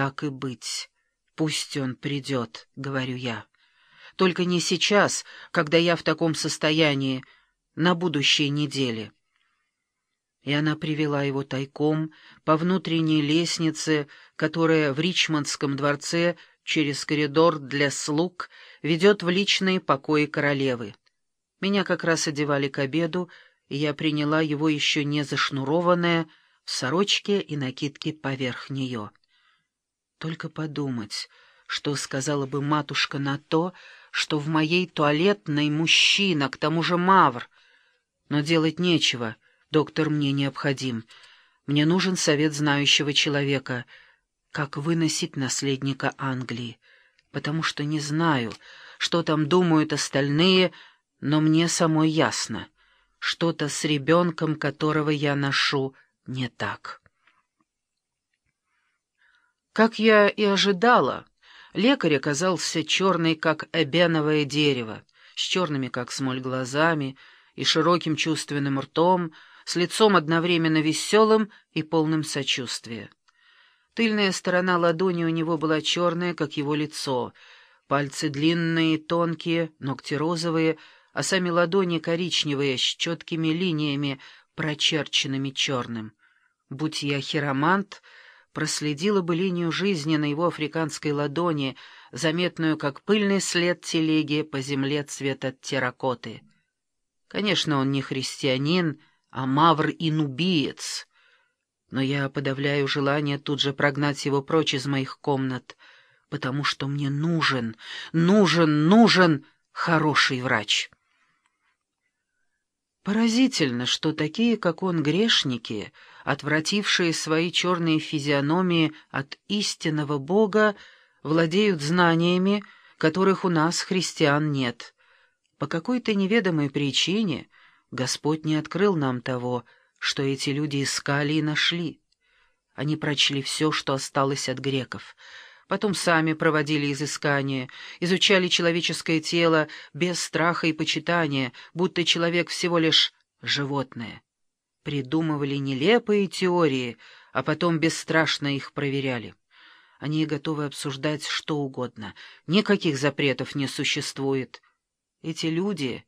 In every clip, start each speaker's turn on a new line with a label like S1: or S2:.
S1: Так и быть. Пусть он придет, — говорю я. Только не сейчас, когда я в таком состоянии, на будущей неделе. И она привела его тайком по внутренней лестнице, которая в Ричмондском дворце через коридор для слуг ведет в личные покои королевы. Меня как раз одевали к обеду, и я приняла его еще не зашнурованное, в сорочке и накидке поверх нее. Только подумать, что сказала бы матушка на то, что в моей туалетной мужчина, к тому же мавр. Но делать нечего, доктор мне необходим. Мне нужен совет знающего человека, как выносить наследника Англии, потому что не знаю, что там думают остальные, но мне самой ясно. Что-то с ребенком, которого я ношу, не так. Как я и ожидала, лекарь оказался черный, как эбеновое дерево, с черными, как смоль, глазами и широким чувственным ртом, с лицом одновременно веселым и полным сочувствия. Тыльная сторона ладони у него была черная, как его лицо, пальцы длинные, тонкие, ногти розовые — а сами ладони коричневые, с четкими линиями, прочерченными черным. Будь я хиромант, проследила бы линию жизни на его африканской ладони, заметную как пыльный след телеги по земле цвета терракоты. Конечно, он не христианин, а мавр и нубиец. Но я подавляю желание тут же прогнать его прочь из моих комнат, потому что мне нужен, нужен, нужен хороший врач». Поразительно, что такие, как он, грешники, отвратившие свои черные физиономии от истинного Бога, владеют знаниями, которых у нас, христиан, нет. По какой-то неведомой причине Господь не открыл нам того, что эти люди искали и нашли. Они прочли все, что осталось от греков — Потом сами проводили изыскания, изучали человеческое тело без страха и почитания, будто человек всего лишь животное. Придумывали нелепые теории, а потом бесстрашно их проверяли. Они готовы обсуждать что угодно, никаких запретов не существует. Эти люди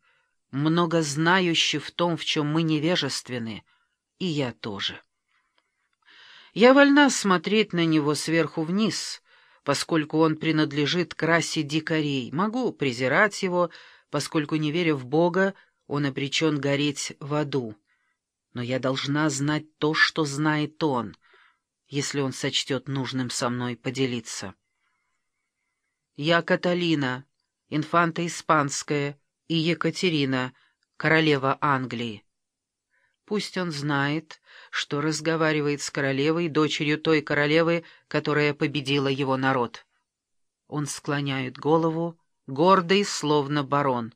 S1: много знающие в том, в чем мы невежественны, и я тоже. Я вольна смотреть на него сверху вниз — поскольку он принадлежит к расе дикарей. Могу презирать его, поскольку, не веря в Бога, он обречен гореть в аду. Но я должна знать то, что знает он, если он сочтет нужным со мной поделиться. Я Каталина, инфанта испанская, и Екатерина, королева Англии. Пусть он знает, что разговаривает с королевой, дочерью той королевы, которая победила его народ. Он склоняет голову, гордый, словно барон.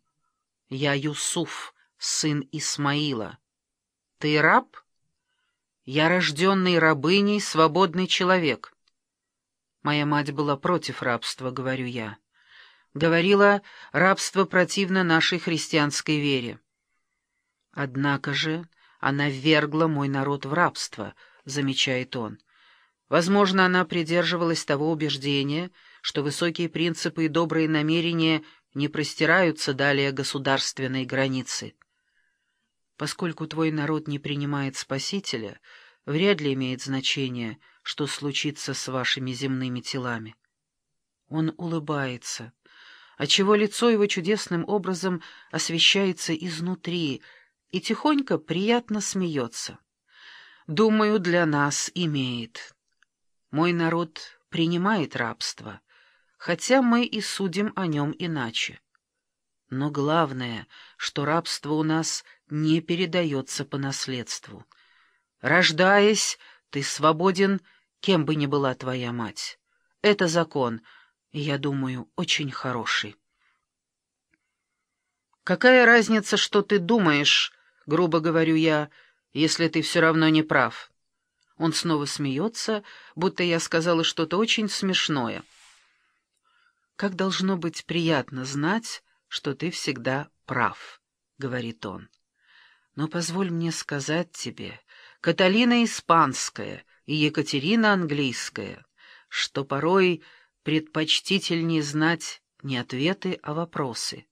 S1: «Я Юсуф, сын Исмаила. Ты раб?» «Я рожденный рабыней, свободный человек». Моя мать была против рабства, говорю я. Говорила, рабство противно нашей христианской вере. Однако же она ввергла мой народ в рабство, замечает он. Возможно, она придерживалась того убеждения, что высокие принципы и добрые намерения не простираются далее государственной границы. Поскольку твой народ не принимает Спасителя, вряд ли имеет значение, что случится с вашими земными телами. Он улыбается, отчего лицо его чудесным образом освещается изнутри, и тихонько приятно смеется. Думаю, для нас имеет. Мой народ принимает рабство, хотя мы и судим о нем иначе. Но главное, что рабство у нас не передается по наследству. Рождаясь, ты свободен, кем бы ни была твоя мать. Это закон, я думаю, очень хороший. Какая разница, что ты думаешь, грубо говорю я, если ты все равно не прав. Он снова смеется, будто я сказала что-то очень смешное. «Как должно быть приятно знать, что ты всегда прав», — говорит он. «Но позволь мне сказать тебе, Каталина Испанская и Екатерина Английская, что порой предпочтительнее знать не ответы, а вопросы.